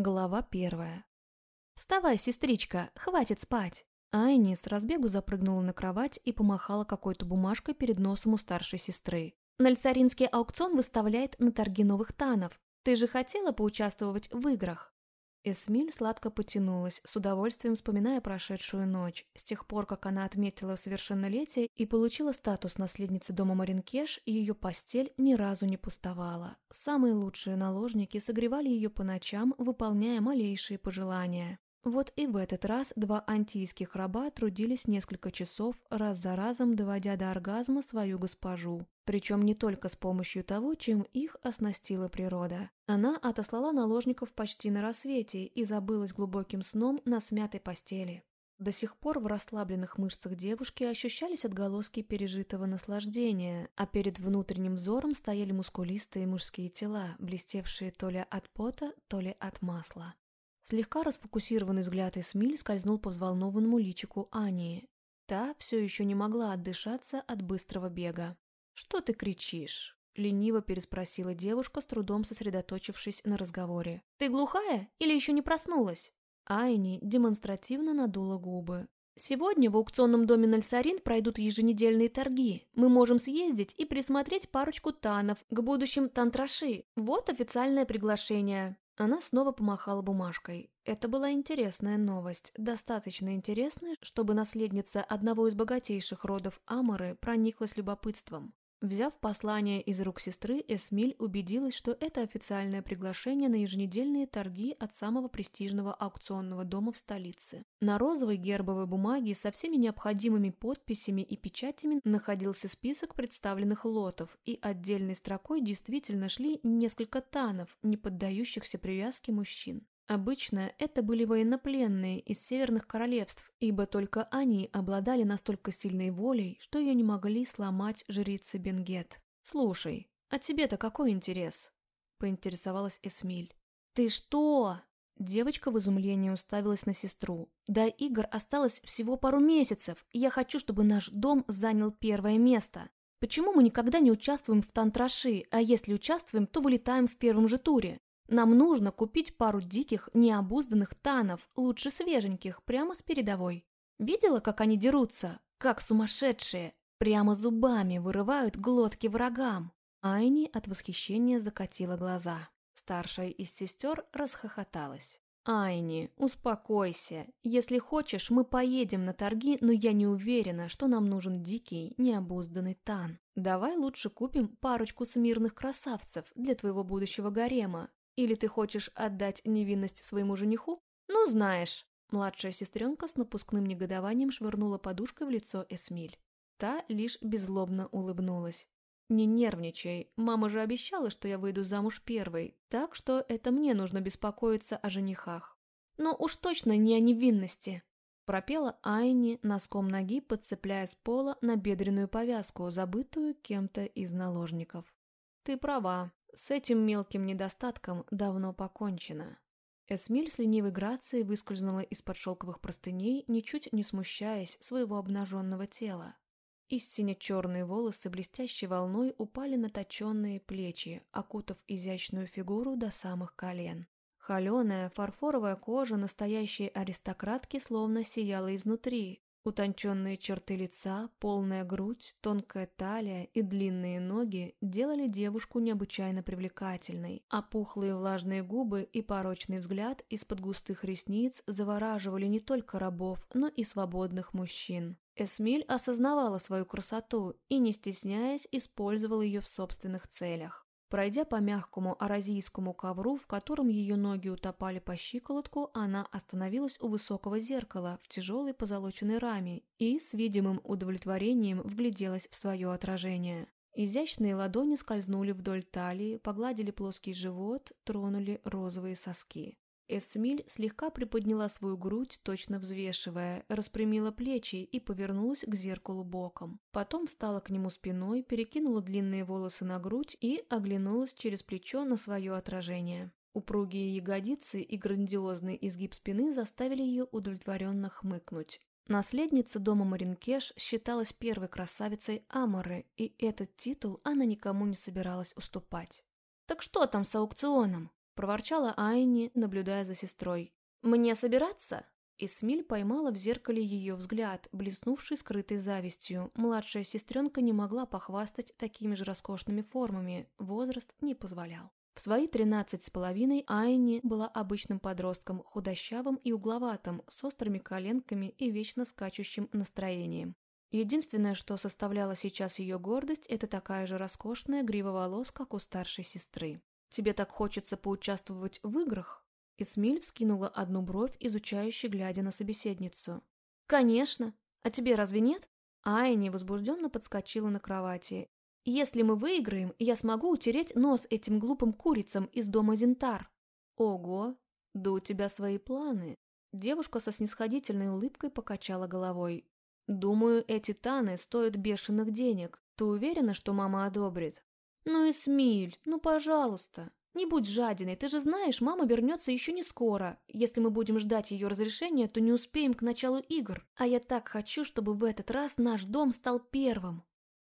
Глава первая. «Вставай, сестричка, хватит спать!» Айни с разбегу запрыгнула на кровать и помахала какой-то бумажкой перед носом у старшей сестры. «Нальсаринский аукцион выставляет на торги новых танов. Ты же хотела поучаствовать в играх?» Эсмиль сладко потянулась, с удовольствием вспоминая прошедшую ночь. С тех пор, как она отметила совершеннолетие и получила статус наследницы дома Маринкеш, ее постель ни разу не пустовала. Самые лучшие наложники согревали ее по ночам, выполняя малейшие пожелания. Вот и в этот раз два антийских раба трудились несколько часов, раз за разом доводя до оргазма свою госпожу. Причем не только с помощью того, чем их оснастила природа. Она отослала наложников почти на рассвете и забылась глубоким сном на смятой постели. До сих пор в расслабленных мышцах девушки ощущались отголоски пережитого наслаждения, а перед внутренним взором стояли мускулистые мужские тела, блестевшие то ли от пота, то ли от масла. Слегка расфокусированный взгляд Эсмиль скользнул по взволнованному личику Ани. Та все еще не могла отдышаться от быстрого бега. «Что ты кричишь?» — лениво переспросила девушка, с трудом сосредоточившись на разговоре. «Ты глухая или еще не проснулась?» Айни демонстративно надула губы. «Сегодня в аукционном доме Нальсарин пройдут еженедельные торги. Мы можем съездить и присмотреть парочку танов к будущим тантраши. Вот официальное приглашение». Она снова помахала бумажкой. Это была интересная новость, достаточно интересная, чтобы наследница одного из богатейших родов Аморы прониклась любопытством. Взяв послание из рук сестры, Эсмиль убедилась, что это официальное приглашение на еженедельные торги от самого престижного аукционного дома в столице. На розовой гербовой бумаге со всеми необходимыми подписями и печатями находился список представленных лотов, и отдельной строкой действительно шли несколько танов, не поддающихся привязке мужчин. Обычно это были военнопленные из северных королевств, ибо только они обладали настолько сильной волей, что ее не могли сломать жрицы Бенгет. «Слушай, а тебе-то какой интерес?» – поинтересовалась Эсмиль. «Ты что?» Девочка в изумлении уставилась на сестру. «До игр осталось всего пару месяцев, и я хочу, чтобы наш дом занял первое место. Почему мы никогда не участвуем в тантраши, а если участвуем, то вылетаем в первом же туре? Нам нужно купить пару диких, необузданных танов, лучше свеженьких, прямо с передовой. Видела, как они дерутся? Как сумасшедшие! Прямо зубами вырывают глотки врагам. Айни от восхищения закатила глаза. Старшая из сестер расхохоталась. «Айни, успокойся. Если хочешь, мы поедем на торги, но я не уверена, что нам нужен дикий, необузданный тан. Давай лучше купим парочку смирных красавцев для твоего будущего гарема. Или ты хочешь отдать невинность своему жениху? Ну, знаешь. Младшая сестренка с напускным негодованием швырнула подушкой в лицо Эсмиль. Та лишь беззлобно улыбнулась. «Не нервничай, мама же обещала, что я выйду замуж первой, так что это мне нужно беспокоиться о женихах». «Но уж точно не о невинности», – пропела Айни носком ноги, подцепляя с пола на бедренную повязку, забытую кем-то из наложников. «Ты права, с этим мелким недостатком давно покончено. Эсмиль с ленивой грацией выскользнула из-под шелковых простыней, ничуть не смущаясь своего обнаженного тела. Истинно черные волосы блестящей волной упали на точенные плечи, окутав изящную фигуру до самых колен. Холеная фарфоровая кожа настоящей аристократки словно сияла изнутри, Утонченные черты лица, полная грудь, тонкая талия и длинные ноги делали девушку необычайно привлекательной, а пухлые влажные губы и порочный взгляд из-под густых ресниц завораживали не только рабов, но и свободных мужчин. Эсмиль осознавала свою красоту и, не стесняясь, использовала ее в собственных целях. Пройдя по мягкому аразийскому ковру, в котором ее ноги утопали по щиколотку, она остановилась у высокого зеркала в тяжелой позолоченной раме и с видимым удовлетворением вгляделась в свое отражение. Изящные ладони скользнули вдоль талии, погладили плоский живот, тронули розовые соски. Эсмиль слегка приподняла свою грудь, точно взвешивая, распрямила плечи и повернулась к зеркалу боком. Потом встала к нему спиной, перекинула длинные волосы на грудь и оглянулась через плечо на свое отражение. Упругие ягодицы и грандиозный изгиб спины заставили ее удовлетворенно хмыкнуть. Наследница дома Маринкеш считалась первой красавицей Аморы, и этот титул она никому не собиралась уступать. «Так что там с аукционом?» Проворчала Айни, наблюдая за сестрой. «Мне собираться?» Эсмиль поймала в зеркале ее взгляд, блеснувший скрытой завистью. Младшая сестренка не могла похвастать такими же роскошными формами, возраст не позволял. В свои тринадцать с половиной Айни была обычным подростком, худощавым и угловатым, с острыми коленками и вечно скачущим настроением. Единственное, что составляло сейчас ее гордость, это такая же роскошная грива волос, как у старшей сестры. «Тебе так хочется поучаствовать в играх?» Эсмиль вскинула одну бровь, изучающе глядя на собеседницу. «Конечно. А тебе разве нет?» Айни возбужденно подскочила на кровати. «Если мы выиграем, я смогу утереть нос этим глупым курицам из дома Зентар». «Ого! Да у тебя свои планы!» Девушка со снисходительной улыбкой покачала головой. «Думаю, эти таны стоят бешеных денег. Ты уверена, что мама одобрит?» «Ну, Эсмиль, ну пожалуйста!» «Не будь жадиной, ты же знаешь, мама вернется еще не скоро. Если мы будем ждать ее разрешения, то не успеем к началу игр. А я так хочу, чтобы в этот раз наш дом стал первым».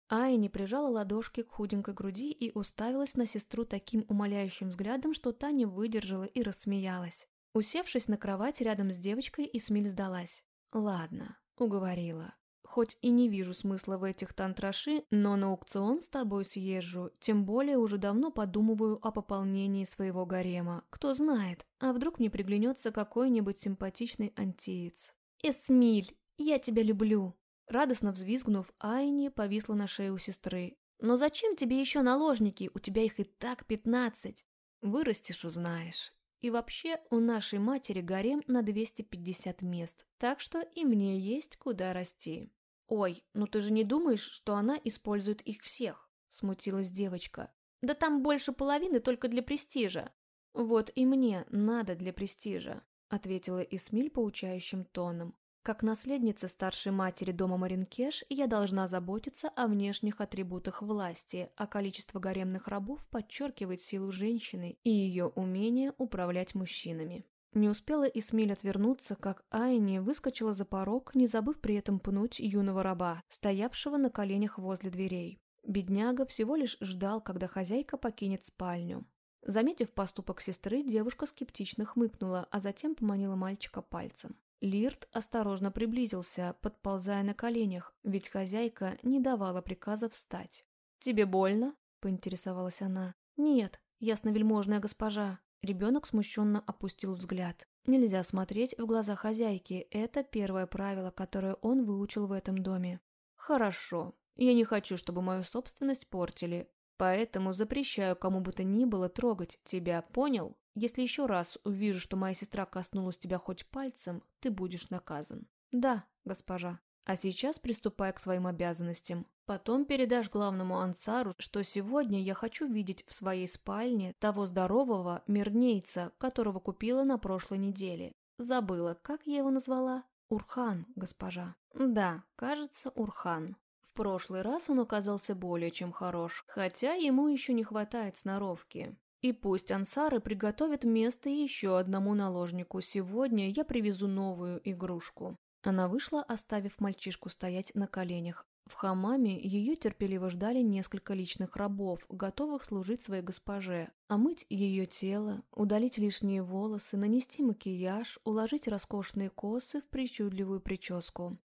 Айни прижала ладошки к худенькой груди и уставилась на сестру таким умоляющим взглядом, что та не выдержала и рассмеялась. Усевшись на кровать рядом с девочкой, Исмиль сдалась. «Ладно, уговорила. Хоть и не вижу смысла в этих тантраши, но на аукцион с тобой съезжу, тем более уже давно подумываю о пополнении своего гарема. Кто знает, а вдруг мне приглянется какой-нибудь симпатичный антиец. «Эсмиль, я тебя люблю!» Радостно взвизгнув, Айни повисла на шее у сестры. «Но зачем тебе еще наложники? У тебя их и так пятнадцать!» «Вырастешь, узнаешь!» И вообще, у нашей матери гарем на 250 мест, так что и мне есть куда расти. «Ой, ну ты же не думаешь, что она использует их всех?» – смутилась девочка. «Да там больше половины только для престижа». «Вот и мне надо для престижа», – ответила Исмиль поучающим тоном. «Как наследница старшей матери дома Маринкеш я должна заботиться о внешних атрибутах власти, а количество гаремных рабов подчеркивает силу женщины и ее умение управлять мужчинами». Не успела Исмиль отвернуться, как Айни выскочила за порог, не забыв при этом пнуть юного раба, стоявшего на коленях возле дверей. Бедняга всего лишь ждал, когда хозяйка покинет спальню. Заметив поступок сестры, девушка скептично хмыкнула, а затем поманила мальчика пальцем. Лирт осторожно приблизился, подползая на коленях, ведь хозяйка не давала приказа встать. «Тебе больно?» – поинтересовалась она. «Нет, ясновельможная госпожа», Ребенок смущенно опустил взгляд. Нельзя смотреть в глаза хозяйки, это первое правило, которое он выучил в этом доме. «Хорошо, я не хочу, чтобы мою собственность портили, поэтому запрещаю кому бы то ни было трогать тебя, понял? Если еще раз увижу, что моя сестра коснулась тебя хоть пальцем, ты будешь наказан». «Да, госпожа». А сейчас приступай к своим обязанностям. Потом передашь главному ансару, что сегодня я хочу видеть в своей спальне того здорового мирнейца, которого купила на прошлой неделе. Забыла, как я его назвала? Урхан, госпожа. Да, кажется, Урхан. В прошлый раз он оказался более чем хорош, хотя ему еще не хватает сноровки. И пусть ансары приготовят место еще одному наложнику. Сегодня я привезу новую игрушку. Она вышла, оставив мальчишку стоять на коленях. В хамаме ее терпеливо ждали несколько личных рабов, готовых служить своей госпоже, омыть ее тело, удалить лишние волосы, нанести макияж, уложить роскошные косы в причудливую прическу.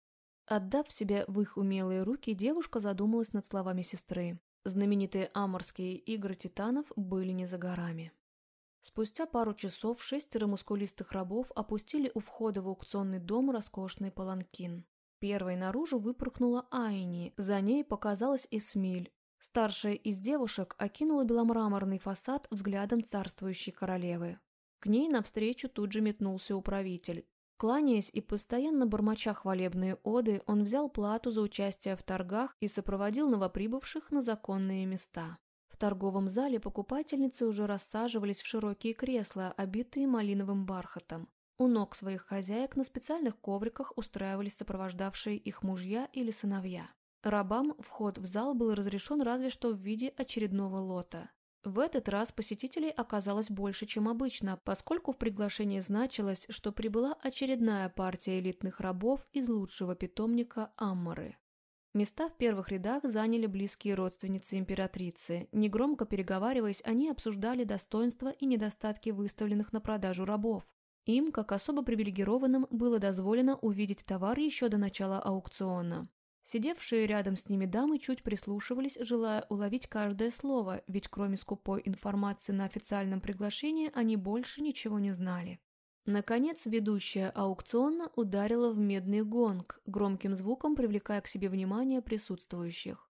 Отдав себя в их умелые руки, девушка задумалась над словами сестры. Знаменитые аморские игры титанов были не за горами. Спустя пару часов шестеро мускулистых рабов опустили у входа в аукционный дом роскошный паланкин. Первой наружу выпорхнула Айни, за ней показалась Эсмиль. Старшая из девушек окинула беломраморный фасад взглядом царствующей королевы. К ней навстречу тут же метнулся управитель. Кланяясь и постоянно бормоча хвалебные оды, он взял плату за участие в торгах и сопроводил новоприбывших на законные места. В торговом зале покупательницы уже рассаживались в широкие кресла, обитые малиновым бархатом. У ног своих хозяек на специальных ковриках устраивались сопровождавшие их мужья или сыновья. Рабам вход в зал был разрешен разве что в виде очередного лота. В этот раз посетителей оказалось больше, чем обычно, поскольку в приглашении значилось, что прибыла очередная партия элитных рабов из лучшего питомника Аммары. Места в первых рядах заняли близкие родственницы императрицы. Негромко переговариваясь, они обсуждали достоинства и недостатки выставленных на продажу рабов. Им, как особо привилегированным, было дозволено увидеть товар еще до начала аукциона. Сидевшие рядом с ними дамы чуть прислушивались, желая уловить каждое слово, ведь кроме скупой информации на официальном приглашении они больше ничего не знали. Наконец, ведущая аукциона ударила в медный гонг, громким звуком привлекая к себе внимание присутствующих.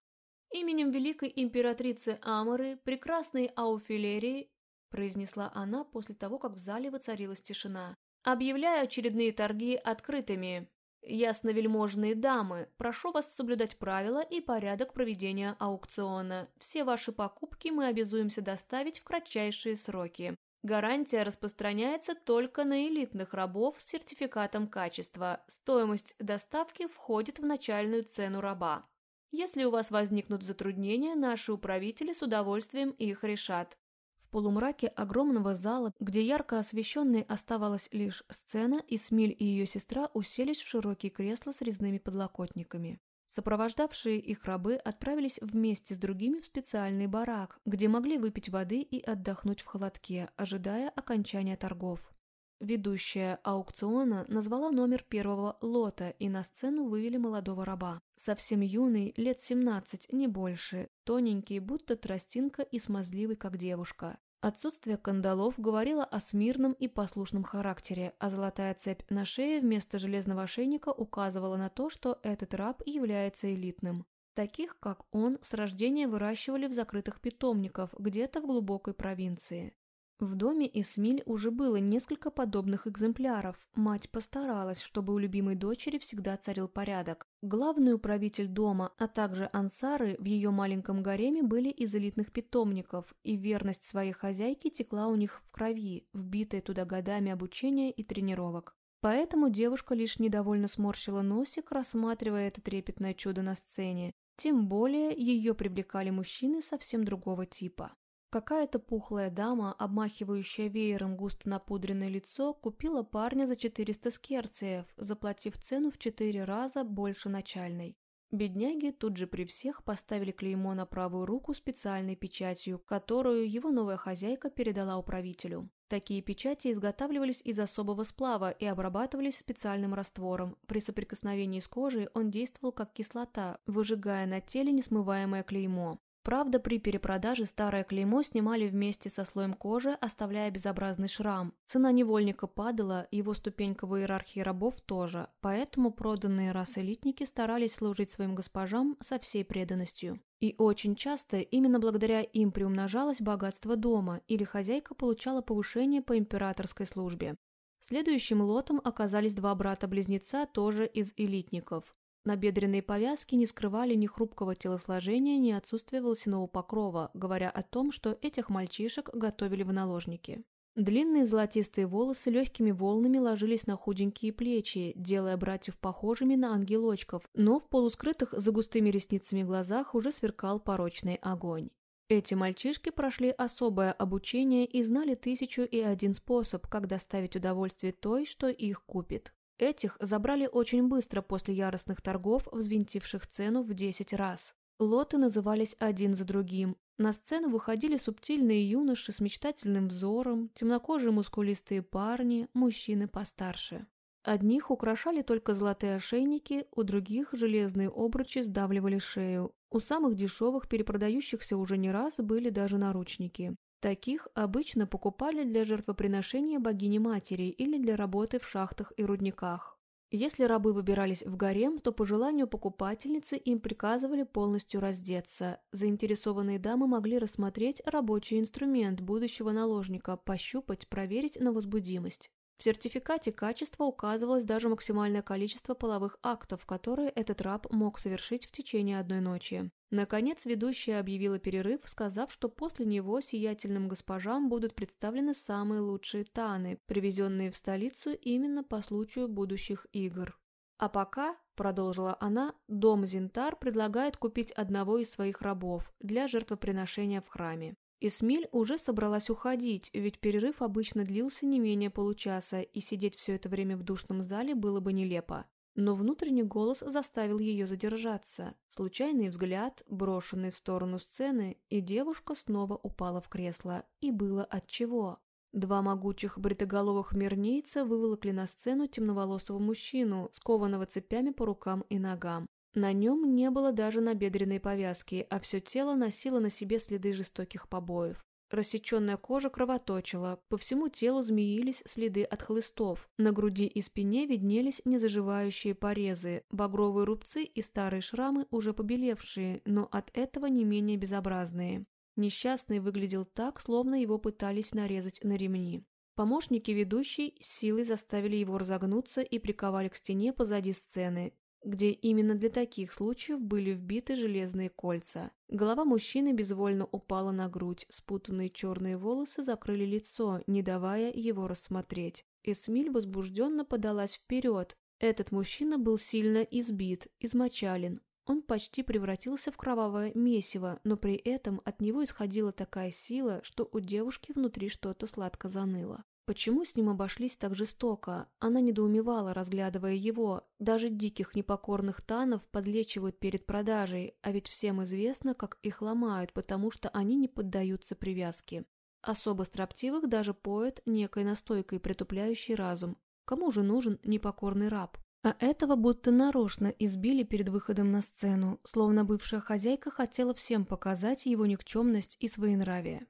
«Именем великой императрицы Аморы, прекрасной Ауфилерии», произнесла она после того, как в зале воцарилась тишина, «объявляю очередные торги открытыми. Ясновельможные дамы, прошу вас соблюдать правила и порядок проведения аукциона. Все ваши покупки мы обязуемся доставить в кратчайшие сроки. Гарантия распространяется только на элитных рабов с сертификатом качества. Стоимость доставки входит в начальную цену раба. Если у вас возникнут затруднения, наши управители с удовольствием их решат. В полумраке огромного зала, где ярко освещенной оставалась лишь сцена, Исмиль и ее сестра уселись в широкие кресла с резными подлокотниками. Сопровождавшие их рабы отправились вместе с другими в специальный барак, где могли выпить воды и отдохнуть в холодке, ожидая окончания торгов. Ведущая аукциона назвала номер первого лота, и на сцену вывели молодого раба. Совсем юный, лет 17, не больше, тоненький, будто тростинка и смазливый, как девушка. Отсутствие кандалов говорило о смирном и послушном характере, а золотая цепь на шее вместо железного ошейника указывала на то, что этот раб является элитным. Таких, как он, с рождения выращивали в закрытых питомниках где-то в глубокой провинции. В доме Исмиль уже было несколько подобных экземпляров. Мать постаралась, чтобы у любимой дочери всегда царил порядок. Главный управитель дома, а также ансары в ее маленьком гареме были из элитных питомников, и верность своей хозяйки текла у них в крови, вбитая туда годами обучения и тренировок. Поэтому девушка лишь недовольно сморщила носик, рассматривая это трепетное чудо на сцене. Тем более ее привлекали мужчины совсем другого типа. Какая-то пухлая дама, обмахивающая веером густо напудренное лицо, купила парня за 400 скерциев, заплатив цену в четыре раза больше начальной. Бедняги тут же при всех поставили клеймо на правую руку специальной печатью, которую его новая хозяйка передала управителю. Такие печати изготавливались из особого сплава и обрабатывались специальным раствором. При соприкосновении с кожей он действовал как кислота, выжигая на теле несмываемое клеймо. Правда, при перепродаже старое клеймо снимали вместе со слоем кожи, оставляя безобразный шрам. Цена невольника падала, его ступенька в иерархии рабов тоже, поэтому проданные раз элитники старались служить своим госпожам со всей преданностью. И очень часто именно благодаря им приумножалось богатство дома, или хозяйка получала повышение по императорской службе. Следующим лотом оказались два брата-близнеца, тоже из элитников. Набедренные повязки не скрывали ни хрупкого телосложения, ни отсутствия волосяного покрова, говоря о том, что этих мальчишек готовили в наложники. Длинные золотистые волосы легкими волнами ложились на худенькие плечи, делая братьев похожими на ангелочков, но в полускрытых за густыми ресницами глазах уже сверкал порочный огонь. Эти мальчишки прошли особое обучение и знали тысячу и один способ, как доставить удовольствие той, что их купит. Этих забрали очень быстро после яростных торгов, взвинтивших цену в 10 раз. Лоты назывались один за другим. На сцену выходили субтильные юноши с мечтательным взором, темнокожие мускулистые парни, мужчины постарше. Одних украшали только золотые ошейники, у других железные обручи сдавливали шею. У самых дешевых, перепродающихся уже не раз, были даже наручники. Таких обычно покупали для жертвоприношения богини-матери или для работы в шахтах и рудниках. Если рабы выбирались в гарем, то по желанию покупательницы им приказывали полностью раздеться. Заинтересованные дамы могли рассмотреть рабочий инструмент будущего наложника, пощупать, проверить на возбудимость. В сертификате качества указывалось даже максимальное количество половых актов, которые этот раб мог совершить в течение одной ночи. Наконец, ведущая объявила перерыв, сказав, что после него сиятельным госпожам будут представлены самые лучшие таны, привезенные в столицу именно по случаю будущих игр. А пока, продолжила она, дом Зинтар предлагает купить одного из своих рабов для жертвоприношения в храме. Эсмиль уже собралась уходить, ведь перерыв обычно длился не менее получаса, и сидеть все это время в душном зале было бы нелепо. но внутренний голос заставил ее задержаться. Случайный взгляд, брошенный в сторону сцены, и девушка снова упала в кресло. И было отчего. Два могучих бритоголовых мирнейца выволокли на сцену темноволосого мужчину, скованного цепями по рукам и ногам. На нем не было даже набедренной повязки, а все тело носило на себе следы жестоких побоев. Рассеченная кожа кровоточила, по всему телу змеились следы от хлыстов, на груди и спине виднелись незаживающие порезы, багровые рубцы и старые шрамы, уже побелевшие, но от этого не менее безобразные. Несчастный выглядел так, словно его пытались нарезать на ремни. Помощники ведущей силой заставили его разогнуться и приковали к стене позади сцены, где именно для таких случаев были вбиты железные кольца. Голова мужчины безвольно упала на грудь, спутанные черные волосы закрыли лицо, не давая его рассмотреть. Эсмиль возбужденно подалась вперед. Этот мужчина был сильно избит, измочален. Он почти превратился в кровавое месиво, но при этом от него исходила такая сила, что у девушки внутри что-то сладко заныло. Почему с ним обошлись так жестоко? Она недоумевала, разглядывая его. Даже диких непокорных танов подлечивают перед продажей, а ведь всем известно, как их ломают, потому что они не поддаются привязке. Особо строптивых даже поет некой настойкой, притупляющей разум. Кому же нужен непокорный раб? А этого будто нарочно избили перед выходом на сцену, словно бывшая хозяйка хотела всем показать его никчемность и своенравие.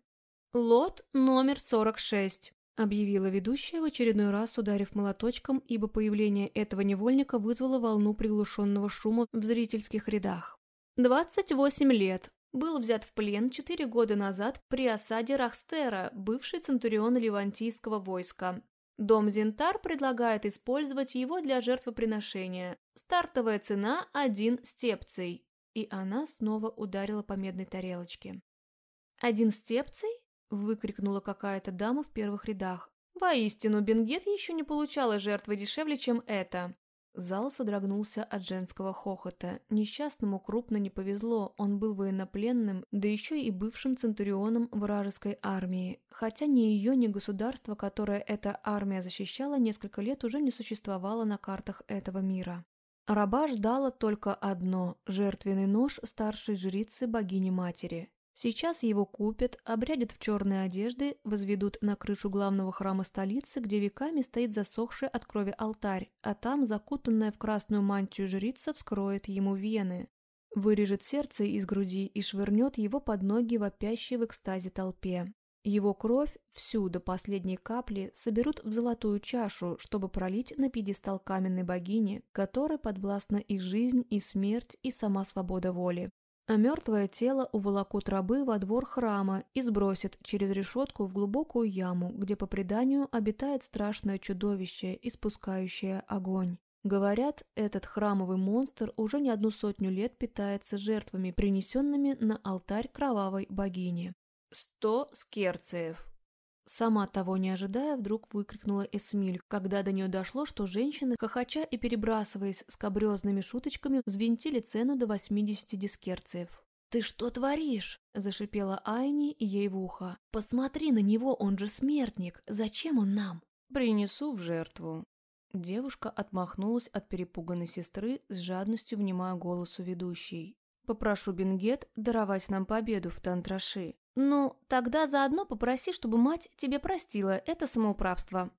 Лот номер 46 объявила ведущая, в очередной раз ударив молоточком, ибо появление этого невольника вызвало волну приглушенного шума в зрительских рядах. 28 лет. Был взят в плен 4 года назад при осаде Рахстера, бывший центурион Ливантийского войска. Дом Зентар предлагает использовать его для жертвоприношения. Стартовая цена – один степций. И она снова ударила по медной тарелочке. «Один степций?» Выкрикнула какая-то дама в первых рядах. Воистину, Бенгет еще не получала жертвы дешевле, чем это. Зал содрогнулся от женского хохота. Несчастному крупно не повезло, он был военнопленным, да еще и бывшим центурионом вражеской армии. Хотя ни ее, ни государство, которое эта армия защищала, несколько лет уже не существовало на картах этого мира. Раба ждала только одно – жертвенный нож старшей жрицы богини-матери. Сейчас его купят, обрядят в черные одежды, возведут на крышу главного храма столицы, где веками стоит засохший от крови алтарь, а там закутанная в красную мантию жрица вскроет ему вены. Вырежет сердце из груди и швырнет его под ноги вопящей в экстазе толпе. Его кровь, всю до последней капли, соберут в золотую чашу, чтобы пролить на пьедестал каменной богини, которой подвластна их жизнь и смерть и сама свобода воли а мертвое тело уволокут рабы во двор храма и сбросят через решетку в глубокую яму, где по преданию обитает страшное чудовище, испускающее огонь. Говорят, этот храмовый монстр уже не одну сотню лет питается жертвами, принесенными на алтарь кровавой богини. Сто скерцеев. Сама того не ожидая, вдруг выкрикнула Эсмиль, когда до нее дошло, что женщины, хохоча и перебрасываясь скобрезными шуточками, взвинтили цену до 80 дискерциев. «Ты что творишь?» – зашипела Айни ей в ухо. «Посмотри на него, он же смертник. Зачем он нам?» «Принесу в жертву». Девушка отмахнулась от перепуганной сестры, с жадностью внимая голосу ведущей. «Попрошу Бенгет даровать нам победу в Тантраши. «Ну, тогда заодно попроси, чтобы мать тебе простила это самоуправство».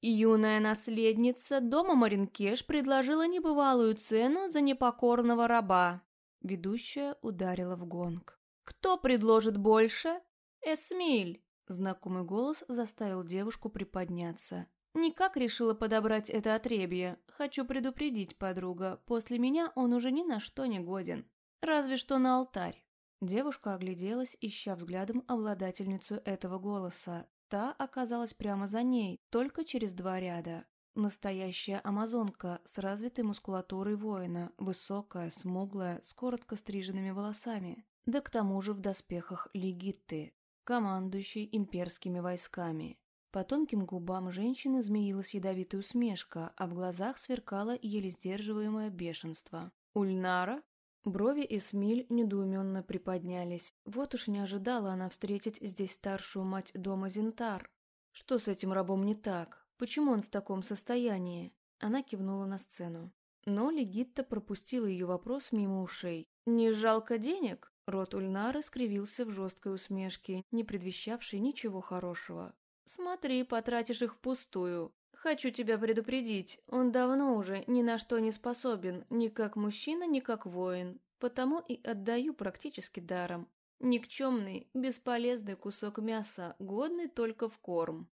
Юная наследница дома Маринкеш предложила небывалую цену за непокорного раба. Ведущая ударила в гонг. «Кто предложит больше?» «Эсмиль!» Знакомый голос заставил девушку приподняться. «Никак решила подобрать это отребье. Хочу предупредить, подруга, после меня он уже ни на что не годен. Разве что на алтарь». Девушка огляделась, ища взглядом обладательницу этого голоса. Та оказалась прямо за ней, только через два ряда. Настоящая амазонка с развитой мускулатурой воина, высокая, смуглая, с коротко стриженными волосами. Да к тому же в доспехах легитты, командующей имперскими войсками. По тонким губам женщины змеилась ядовитая усмешка, а в глазах сверкало еле сдерживаемое бешенство. «Ульнара?» Брови Эсмиль недоуменно приподнялись. Вот уж не ожидала она встретить здесь старшую мать дома Зинтар. Что с этим рабом не так? Почему он в таком состоянии? Она кивнула на сцену. Но Легитта пропустила ее вопрос мимо ушей. «Не жалко денег?» Рот Ульнары скривился в жесткой усмешке, не предвещавшей ничего хорошего. «Смотри, потратишь их впустую. Хочу тебя предупредить, он давно уже ни на что не способен, ни как мужчина, ни как воин, потому и отдаю практически даром. Никчемный, бесполезный кусок мяса, годный только в корм.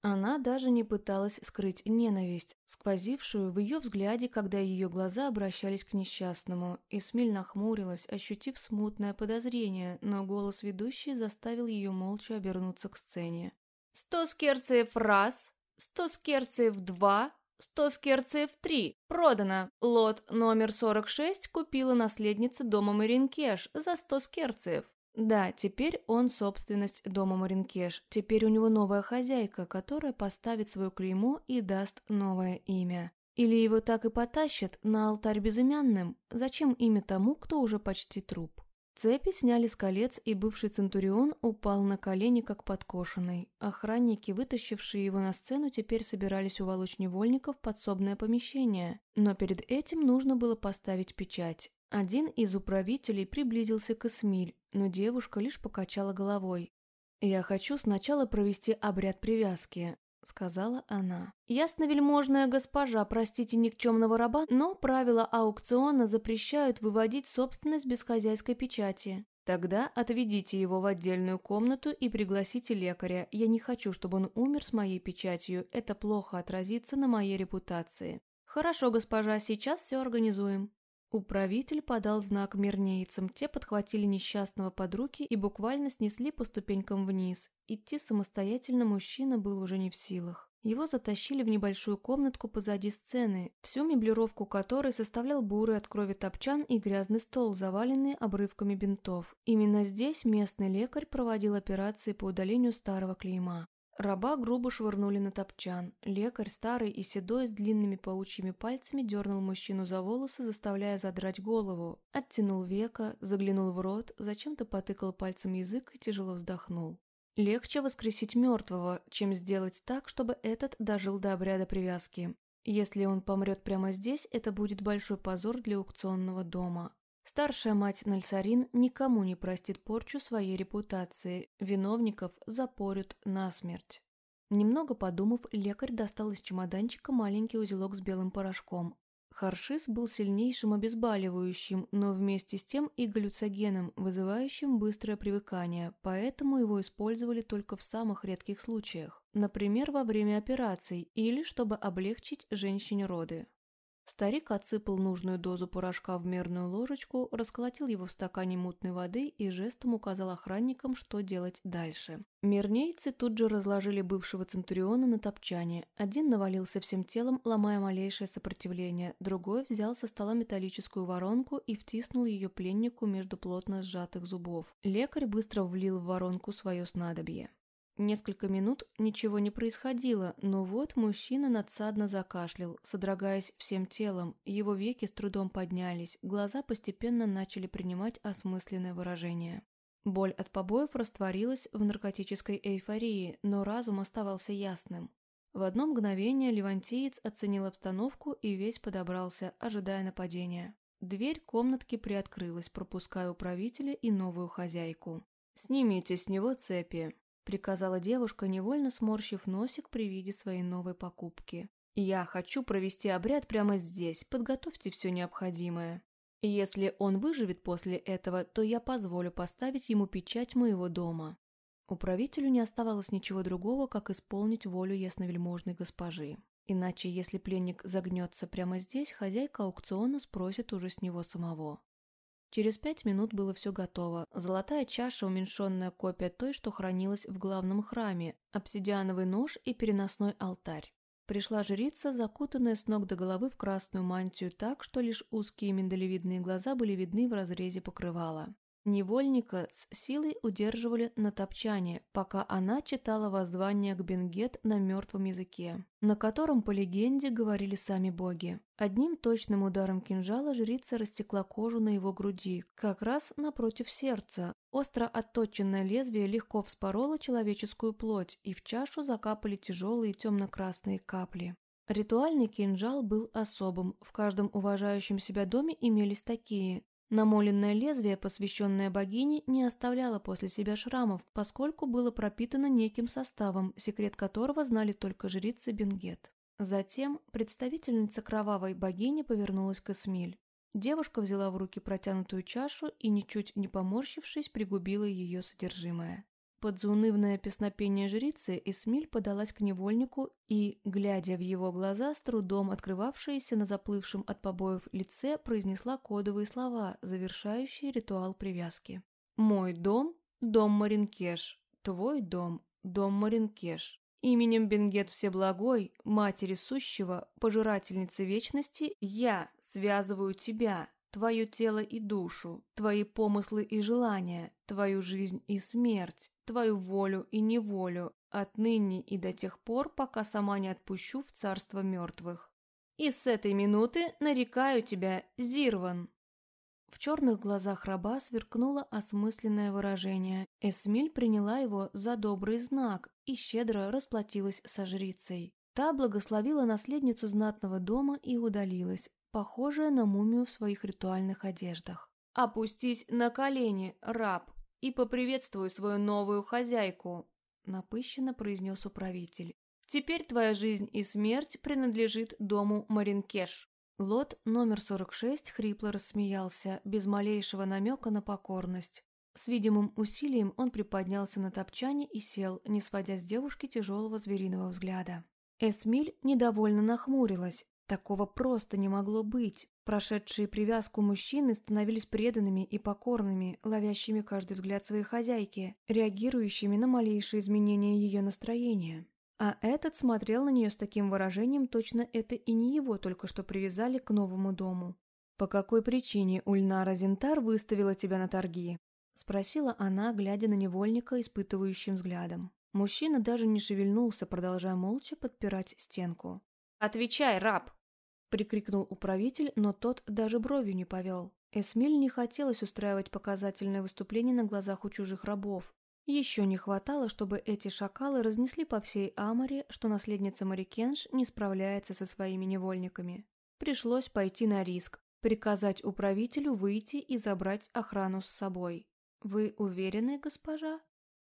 Она даже не пыталась скрыть ненависть, сквозившую в ее взгляде, когда ее глаза обращались к несчастному, и Смель нахмурилась, ощутив смутное подозрение, но голос ведущей заставил ее молча обернуться к сцене. «Сто скерцев раз, сто скерцев два, сто скерцев три. Продано. Лот номер сорок шесть купила наследница дома Маринкеш за сто скерцев. Да, теперь он собственность дома Маринкеш. Теперь у него новая хозяйка, которая поставит свое клеймо и даст новое имя. Или его так и потащат на алтарь безымянным? Зачем имя тому, кто уже почти труп? Цепи сняли с колец, и бывший Центурион упал на колени, как подкошенный. Охранники, вытащившие его на сцену, теперь собирались уволочь невольников в подсобное помещение. Но перед этим нужно было поставить печать. Один из управителей приблизился к Эсмиль, но девушка лишь покачала головой. «Я хочу сначала провести обряд привязки», — сказала она. «Ясновельможная госпожа, простите никчемного раба, но правила аукциона запрещают выводить собственность без хозяйской печати. Тогда отведите его в отдельную комнату и пригласите лекаря. Я не хочу, чтобы он умер с моей печатью, это плохо отразится на моей репутации». «Хорошо, госпожа, сейчас все организуем». Управитель подал знак мирнейцам, те подхватили несчастного под руки и буквально снесли по ступенькам вниз. Идти самостоятельно мужчина был уже не в силах. Его затащили в небольшую комнатку позади сцены, всю меблировку которой составлял бурый от крови топчан и грязный стол, заваленный обрывками бинтов. Именно здесь местный лекарь проводил операции по удалению старого клейма. Раба грубо швырнули на топчан. Лекарь, старый и седой, с длинными паучьими пальцами дернул мужчину за волосы, заставляя задрать голову. Оттянул века, заглянул в рот, зачем-то потыкал пальцем язык и тяжело вздохнул. Легче воскресить мертвого, чем сделать так, чтобы этот дожил до обряда привязки. Если он помрет прямо здесь, это будет большой позор для аукционного дома. Старшая мать Нальсарин никому не простит порчу своей репутации, виновников запорют насмерть. Немного подумав, лекарь достал из чемоданчика маленький узелок с белым порошком. Харшис был сильнейшим обезболивающим, но вместе с тем и галлюцогеном, вызывающим быстрое привыкание, поэтому его использовали только в самых редких случаях, например, во время операций или чтобы облегчить женщине роды. Старик отсыпал нужную дозу порошка в мерную ложечку, расколотил его в стакане мутной воды и жестом указал охранникам, что делать дальше. Мирнейцы тут же разложили бывшего Центуриона на топчане. Один навалился всем телом, ломая малейшее сопротивление, другой взял со стола металлическую воронку и втиснул ее пленнику между плотно сжатых зубов. Лекарь быстро влил в воронку свое снадобье. Несколько минут ничего не происходило, но вот мужчина надсадно закашлял, содрогаясь всем телом, его веки с трудом поднялись, глаза постепенно начали принимать осмысленное выражение. Боль от побоев растворилась в наркотической эйфории, но разум оставался ясным. В одно мгновение левантиец оценил обстановку и весь подобрался, ожидая нападения. Дверь комнатки приоткрылась, пропуская управителя и новую хозяйку. «Снимите с него цепи», приказала девушка, невольно сморщив носик при виде своей новой покупки. «Я хочу провести обряд прямо здесь, подготовьте все необходимое. Если он выживет после этого, то я позволю поставить ему печать моего дома». Управителю не оставалось ничего другого, как исполнить волю ясновельможной госпожи. Иначе, если пленник загнется прямо здесь, хозяйка аукциона спросит уже с него самого. Через пять минут было все готово. Золотая чаша, уменьшенная копия той, что хранилась в главном храме, обсидиановый нож и переносной алтарь. Пришла жрица, закутанная с ног до головы в красную мантию так, что лишь узкие миндалевидные глаза были видны в разрезе покрывала. Невольника с силой удерживали на топчане, пока она читала воззвание к Бенгет на мертвом языке, на котором, по легенде, говорили сами боги. Одним точным ударом кинжала жрица растекла кожу на его груди, как раз напротив сердца. Остро отточенное лезвие легко вспороло человеческую плоть, и в чашу закапали тяжелые темно-красные капли. Ритуальный кинжал был особым, в каждом уважающем себя доме имелись такие. Намоленное лезвие, посвященное богине, не оставляло после себя шрамов, поскольку было пропитано неким составом, секрет которого знали только жрицы Бенгет. Затем представительница кровавой богини повернулась к Эсмиль. Девушка взяла в руки протянутую чашу и, ничуть не поморщившись, пригубила ее содержимое. Под заунывное песнопение жрицы Эсмиль подалась к невольнику и, глядя в его глаза, с трудом открывавшиеся на заплывшем от побоев лице, произнесла кодовые слова, завершающие ритуал привязки. «Мой дом – дом Маринкеш, твой дом – дом Маринкеш. Именем Бенгет Всеблагой, Матери Сущего, Пожирательницы Вечности, я связываю тебя, твое тело и душу, твои помыслы и желания, твою жизнь и смерть, твою волю и неволю, отныне и до тех пор, пока сама не отпущу в царство мертвых. И с этой минуты нарекаю тебя Зирван». В черных глазах раба сверкнуло осмысленное выражение. Эсмиль приняла его за добрый знак и щедро расплатилась со жрицей. Та благословила наследницу знатного дома и удалилась, похожая на мумию в своих ритуальных одеждах. «Опустись на колени, раб, и поприветствуй свою новую хозяйку», – напыщенно произнес управитель. «Теперь твоя жизнь и смерть принадлежит дому Маринкеш». Лот номер 46 хрипло рассмеялся, без малейшего намека на покорность. С видимым усилием он приподнялся на топчане и сел, не сводя с девушки тяжелого звериного взгляда. Эсмиль недовольно нахмурилась, Такого просто не могло быть. Прошедшие привязку мужчины становились преданными и покорными, ловящими каждый взгляд своей хозяйки, реагирующими на малейшие изменения ее настроения. А этот смотрел на нее с таким выражением, точно это и не его только что привязали к новому дому. «По какой причине Ульнара Зинтар выставила тебя на торги?» – спросила она, глядя на невольника испытывающим взглядом. Мужчина даже не шевельнулся, продолжая молча подпирать стенку. «Отвечай, раб!» – прикрикнул управитель, но тот даже бровью не повел. Эсмиль не хотелось устраивать показательное выступление на глазах у чужих рабов. Еще не хватало, чтобы эти шакалы разнесли по всей Амаре, что наследница Марикенш не справляется со своими невольниками. Пришлось пойти на риск, приказать управителю выйти и забрать охрану с собой. «Вы уверены, госпожа?»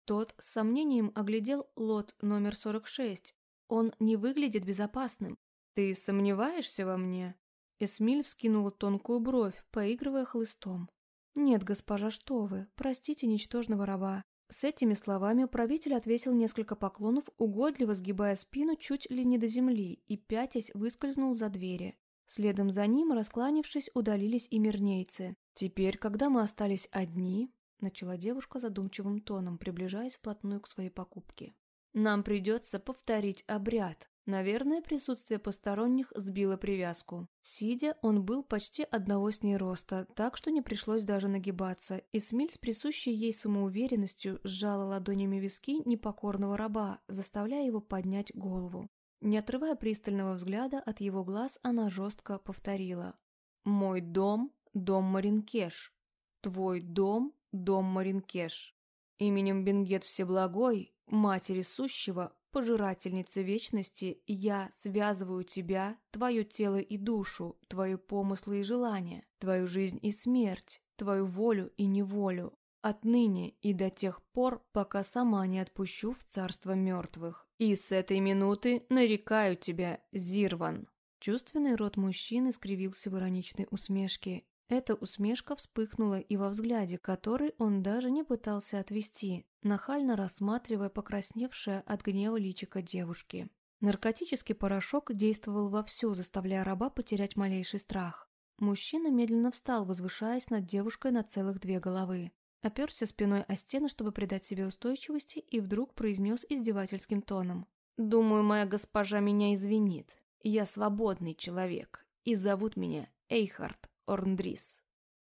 Тот с сомнением оглядел лот номер 46. Он не выглядит безопасным. «Ты сомневаешься во мне?» Эсмиль вскинула тонкую бровь, поигрывая хлыстом. «Нет, госпожа, что вы, простите ничтожного раба». С этими словами правитель отвесил несколько поклонов, угодливо сгибая спину чуть ли не до земли, и, пятясь, выскользнул за двери. Следом за ним, раскланившись, удалились и мирнейцы. «Теперь, когда мы остались одни», — начала девушка задумчивым тоном, приближаясь вплотную к своей покупке. «Нам придется повторить обряд, Наверное, присутствие посторонних сбило привязку. Сидя, он был почти одного с ней роста, так что не пришлось даже нагибаться, и Смиль с присущей ей самоуверенностью сжала ладонями виски непокорного раба, заставляя его поднять голову. Не отрывая пристального взгляда от его глаз, она жестко повторила. «Мой дом – дом Маринкеш. Твой дом – дом Маринкеш. Именем Бенгет Всеблагой, Матери Сущего, Пожирательница вечности, я связываю тебя, твое тело и душу, твои помыслы и желания, твою жизнь и смерть, твою волю и неволю, отныне и до тех пор, пока сама не отпущу в царство мертвых. И с этой минуты нарекаю тебя, Зирван». Чувственный рот мужчины скривился в ироничной усмешке. Эта усмешка вспыхнула и во взгляде, который он даже не пытался отвести, нахально рассматривая покрасневшее от гнева личико девушки. Наркотический порошок действовал вовсю, заставляя раба потерять малейший страх. Мужчина медленно встал, возвышаясь над девушкой на целых две головы. Оперся спиной о стену, чтобы придать себе устойчивости, и вдруг произнес издевательским тоном. «Думаю, моя госпожа меня извинит. Я свободный человек, и зовут меня Эйхард Орндрис».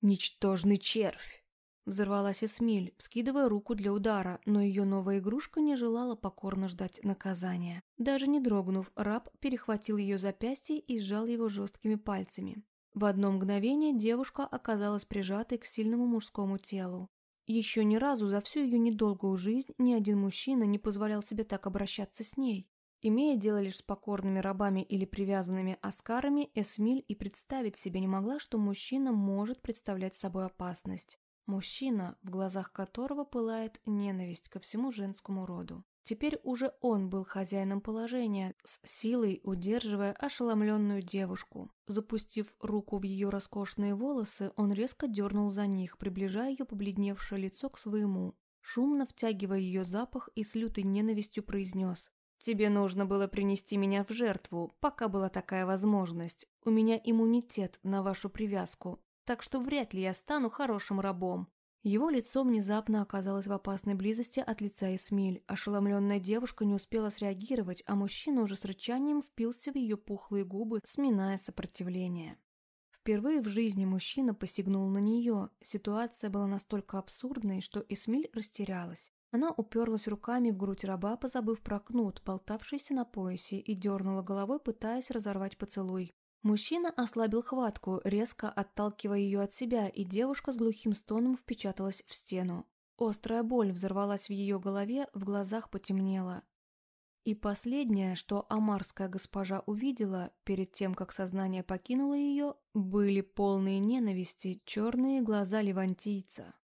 «Ничтожный червь!» Взорвалась Эсмиль, вскидывая руку для удара, но ее новая игрушка не желала покорно ждать наказания. Даже не дрогнув, раб перехватил ее запястье и сжал его жесткими пальцами. В одно мгновение девушка оказалась прижатой к сильному мужскому телу. Еще ни разу за всю ее недолгую жизнь ни один мужчина не позволял себе так обращаться с ней. Имея дело лишь с покорными рабами или привязанными аскарами, Эсмиль и представить себе не могла, что мужчина может представлять собой опасность. Мужчина, в глазах которого пылает ненависть ко всему женскому роду. Теперь уже он был хозяином положения, с силой удерживая ошеломленную девушку. Запустив руку в ее роскошные волосы, он резко дернул за них, приближая ее побледневшее лицо к своему. Шумно втягивая ее запах и с лютой ненавистью произнес Тебе нужно было принести меня в жертву, пока была такая возможность. У меня иммунитет на вашу привязку, так что вряд ли я стану хорошим рабом». Его лицо внезапно оказалось в опасной близости от лица Эсмиль. Ошеломленная девушка не успела среагировать, а мужчина уже с рычанием впился в ее пухлые губы, сминая сопротивление. Впервые в жизни мужчина посягнул на нее. Ситуация была настолько абсурдной, что Эсмиль растерялась. Она уперлась руками в грудь раба, позабыв про кнут, болтавшийся на поясе, и дернула головой, пытаясь разорвать поцелуй. Мужчина ослабил хватку, резко отталкивая ее от себя, и девушка с глухим стоном впечаталась в стену. Острая боль взорвалась в ее голове, в глазах потемнело. И последнее, что амарская госпожа увидела, перед тем, как сознание покинуло ее, были полные ненависти черные глаза левантийца.